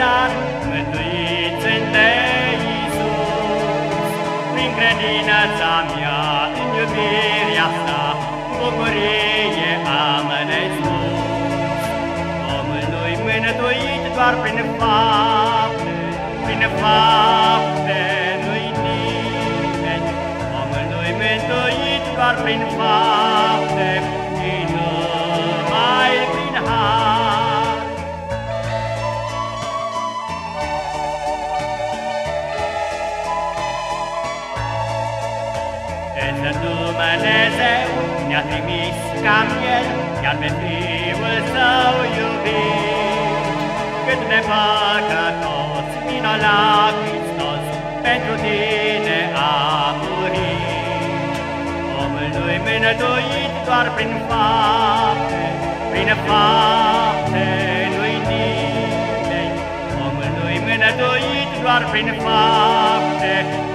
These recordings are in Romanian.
dar, mântuiți de Iisus. Prin credința mea în iubirea sa, bucurie am nespus. Omul nu-i mântuit doar prin fapte, prin fapte nu-i nimeni. Omul nu-i mântuit doar prin fapte, Însă Dumnezeu ne-a trimis ca miel, Iar pe Fiul Său iubit. Cât de păcătos, vino la Hristos, Pentru tine a murit. Omul nu-i mânătuit doar prin fapte, Prin fapte nu-i nimeni. Omul nu-i mânătuit doar prin fapte,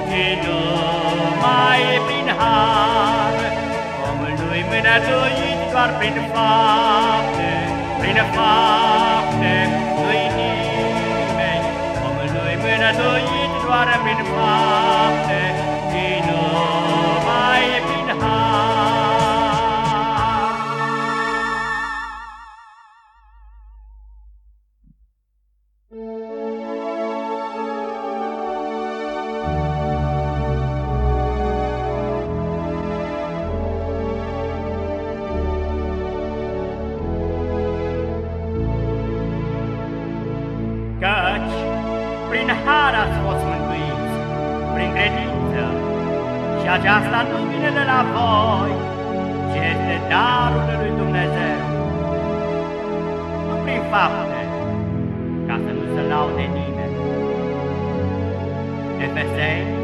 Ci numai prin har. Omul nu-i mânătuit doar prin fapte, prin fapte nu-i nimeni. Omul nu-i mânătuit doar prin fapte, prin har ați fost mântuiți, prin credință, și aceasta nu vine de la voi, ci este darul lui Dumnezeu. Nu prin fapte, ca să nu se laude nimeni. Efeseni